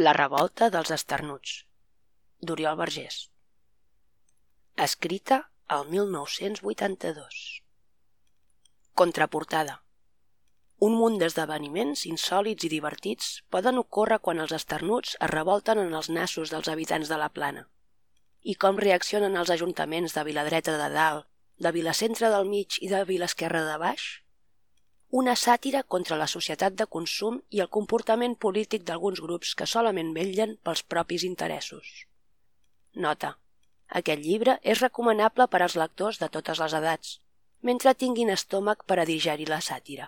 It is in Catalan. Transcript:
La revolta dels esternuts, d'Oriol Vergés. Escrita al 1982. Contraportada. Un munt d'esdeveniments insòlits i divertits poden ocórrer quan els esternuts es revolten en els nassos dels habitants de la plana. I com reaccionen els ajuntaments de Viladreta de Dalt, de Vilacentre del mig i de Vilasquerra de Baix? Una sàtira contra la societat de consum i el comportament polític d'alguns grups que solament vetllen pels propis interessos. Nota. Aquest llibre és recomanable per als lectors de totes les edats, mentre tinguin estómac per a digerir la sàtira.